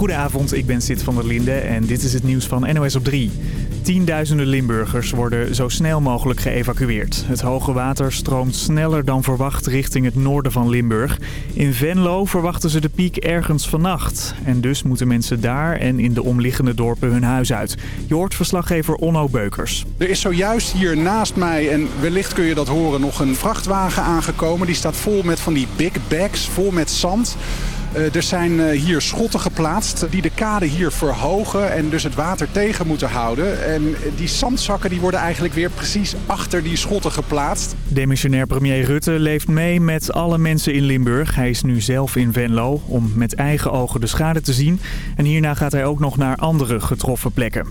Goedenavond, ik ben Sid van der Linde en dit is het nieuws van NOS op 3. Tienduizenden Limburgers worden zo snel mogelijk geëvacueerd. Het hoge water stroomt sneller dan verwacht richting het noorden van Limburg. In Venlo verwachten ze de piek ergens vannacht. En dus moeten mensen daar en in de omliggende dorpen hun huis uit. Je hoort verslaggever Onno Beukers. Er is zojuist hier naast mij, en wellicht kun je dat horen, nog een vrachtwagen aangekomen. Die staat vol met van die big bags, vol met zand. Uh, er zijn uh, hier schotten geplaatst die de kade hier verhogen en dus het water tegen moeten houden. En die zandzakken die worden eigenlijk weer precies achter die schotten geplaatst. Demissionair premier Rutte leeft mee met alle mensen in Limburg. Hij is nu zelf in Venlo om met eigen ogen de schade te zien. En hierna gaat hij ook nog naar andere getroffen plekken.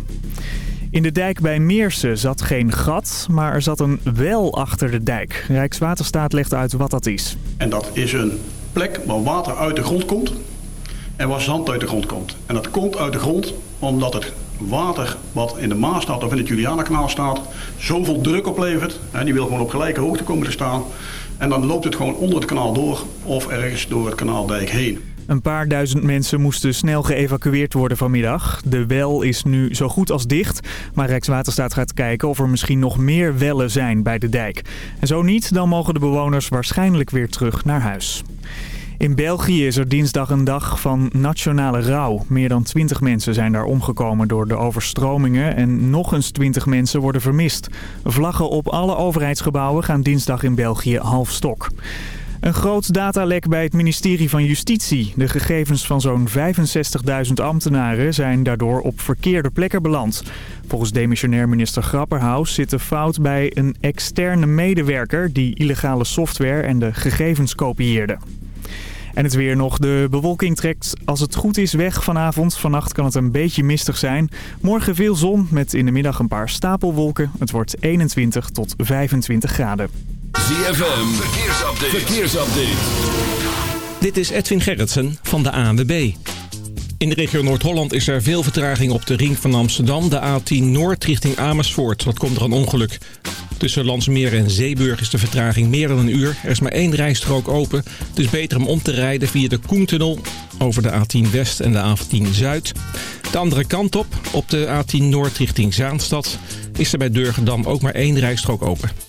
In de dijk bij Meersen zat geen gat, maar er zat een wel achter de dijk. Rijkswaterstaat legt uit wat dat is. En dat is een plek waar water uit de grond komt en waar zand uit de grond komt. En dat komt uit de grond omdat het water wat in de Maas staat of in het Julianakanaal staat, zoveel druk oplevert. En die wil gewoon op gelijke hoogte komen te staan. En dan loopt het gewoon onder het kanaal door of ergens door het kanaaldijk heen. Een paar duizend mensen moesten snel geëvacueerd worden vanmiddag. De wel is nu zo goed als dicht. Maar Rijkswaterstaat gaat kijken of er misschien nog meer wellen zijn bij de dijk. En zo niet, dan mogen de bewoners waarschijnlijk weer terug naar huis. In België is er dinsdag een dag van nationale rouw. Meer dan 20 mensen zijn daar omgekomen door de overstromingen en nog eens 20 mensen worden vermist. Vlaggen op alle overheidsgebouwen gaan dinsdag in België half stok. Een groot datalek bij het ministerie van Justitie. De gegevens van zo'n 65.000 ambtenaren zijn daardoor op verkeerde plekken beland. Volgens demissionair minister Grapperhaus zit de fout bij een externe medewerker die illegale software en de gegevens kopieerde. En het weer nog. De bewolking trekt als het goed is weg vanavond. Vannacht kan het een beetje mistig zijn. Morgen veel zon met in de middag een paar stapelwolken. Het wordt 21 tot 25 graden. ZFM, verkeersupdate. verkeersupdate. Dit is Edwin Gerritsen van de ANWB. In de regio Noord-Holland is er veel vertraging op de ring van Amsterdam. De A10 Noord richting Amersfoort. Wat komt er een ongeluk? Tussen Landsmeer en Zeeburg is de vertraging meer dan een uur. Er is maar één rijstrook open. Het is beter om om te rijden via de Koentunnel over de A10 West en de A10 Zuid. De andere kant op, op de A10 Noord richting Zaanstad, is er bij Durgendam ook maar één rijstrook open.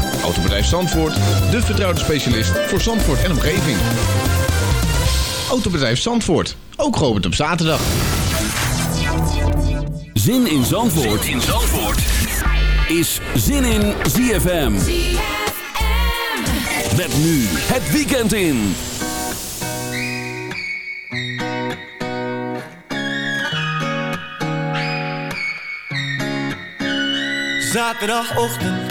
Autobedrijf Zandvoort, de vertrouwde specialist voor Zandvoort en omgeving. Autobedrijf Zandvoort, ook geopend op zaterdag. Zin in Zandvoort, in Zandvoort. is Zin in ZFM. Met nu het weekend in. Zaterdagochtend,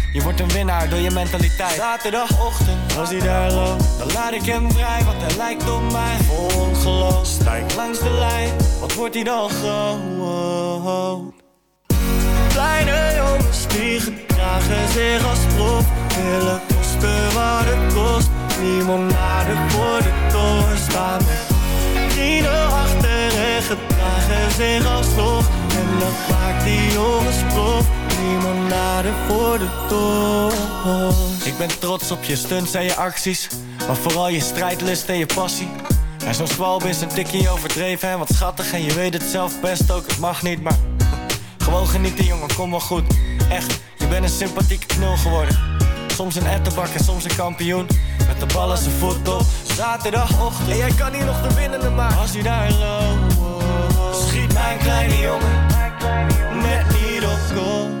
je wordt een winnaar door je mentaliteit. Zaterdagochtend, als hij daar loopt, dan laat ik hem vrij. Want hij lijkt op mij ongeloof. Stijk langs de lijn, wat wordt hij dan groot? Kleine jongen die gedragen zich als prof Willen kosten wat het kost Limonade voor de toren staan met vrienden achter en gedragen zich alsnog En dat maakt die jongens prof Limonade voor de toren Ik ben trots op je stunts en je acties Maar vooral je strijdlust en je passie. En zo'n zwalb is een tikkie overdreven en wat schattig En je weet het zelf best ook, het mag niet, maar Gewoon genieten jongen, kom wel goed. Echt, je bent een sympathieke knul geworden. Soms een ettenbak en soms een kampioen. Met de bal als een voet op Zaterdagochtend. En jij kan hier nog de winnende maken. Als hij daar loopt Schiet mijn kleine jongen Net niet op goal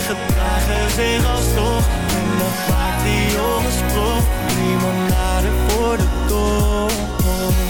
gedragen zich alsnog. En dat maakt die jongens prof Limonade voor de toren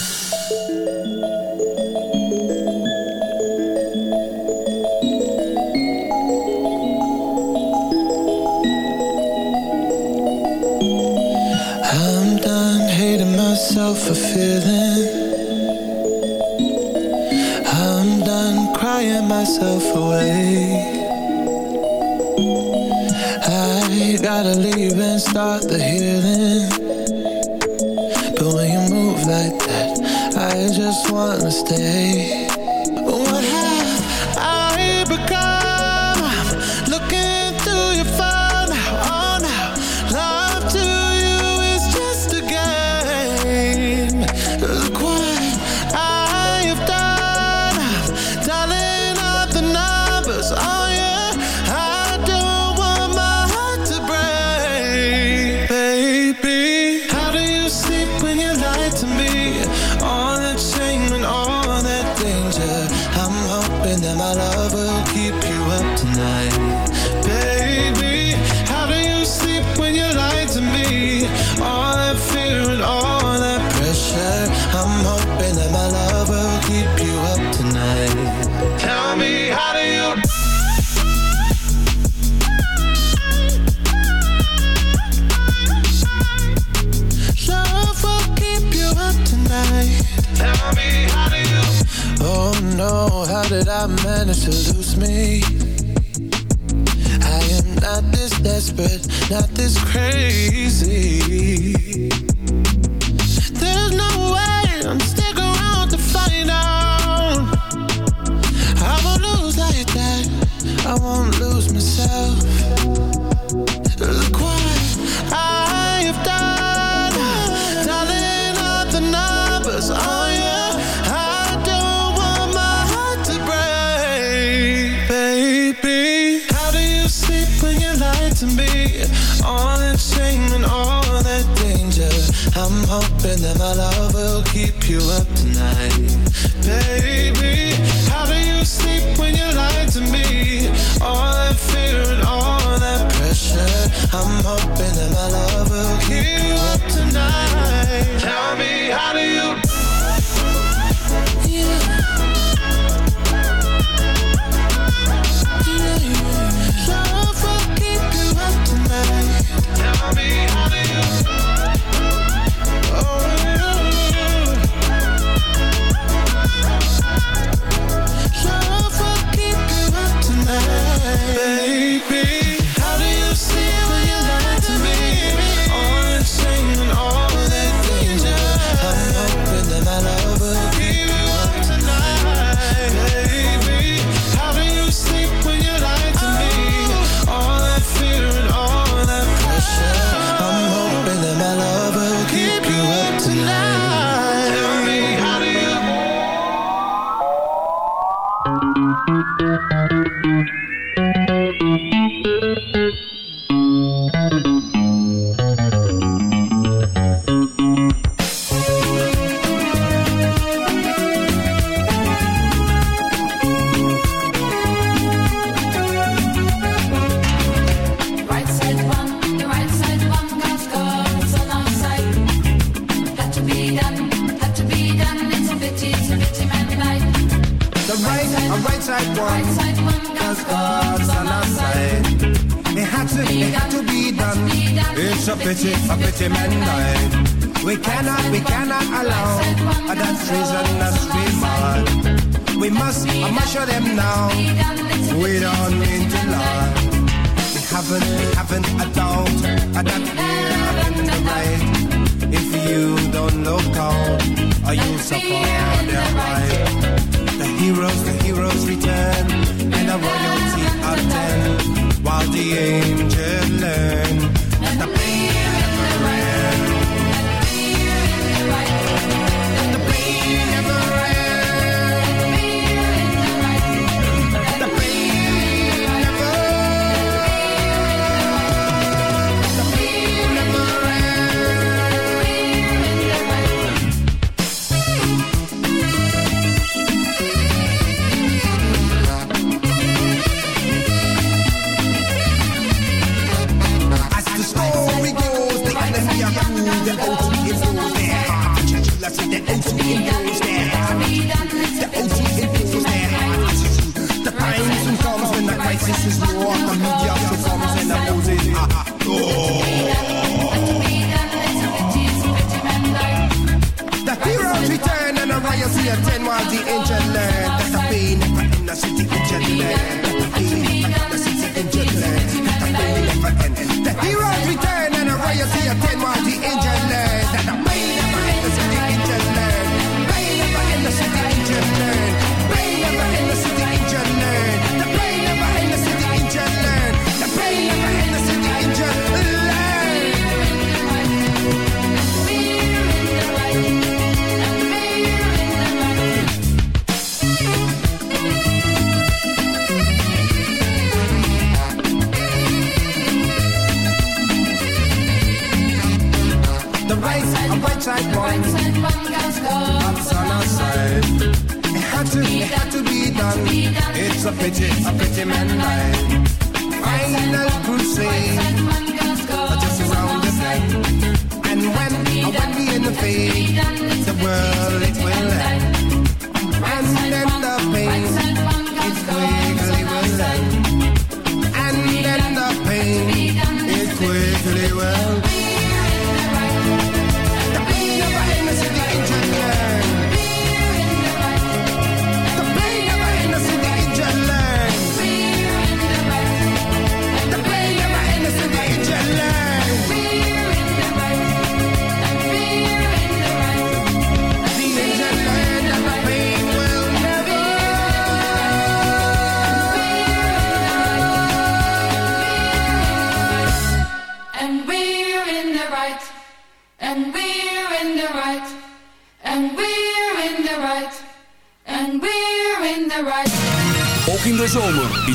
numbers on you not this crazy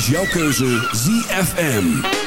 jouw keuze ZFM.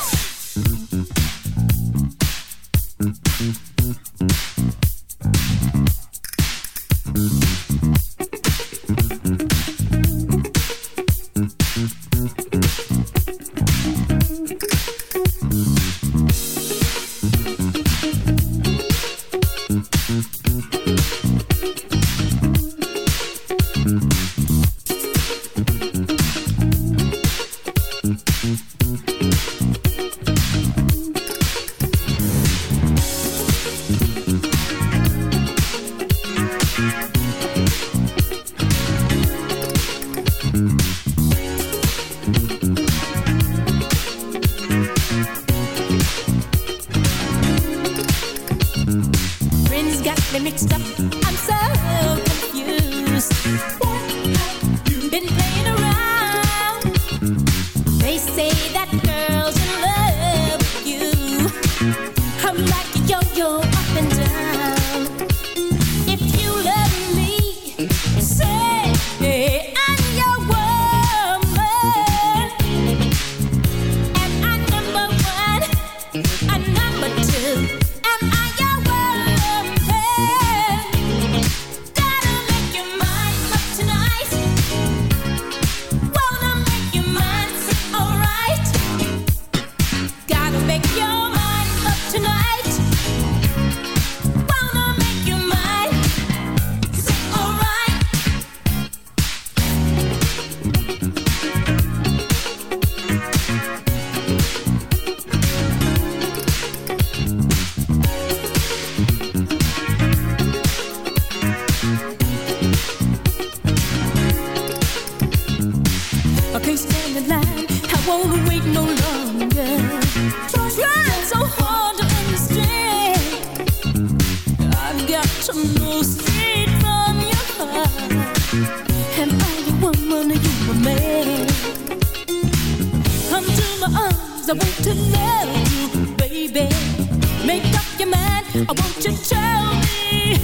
to tell me,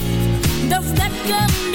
does that come?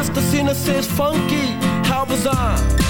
Just cause innocence funky, how was I?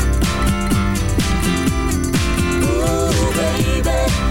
said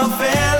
All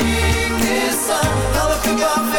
Sing this. All the people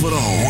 overal.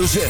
hoofdletter it?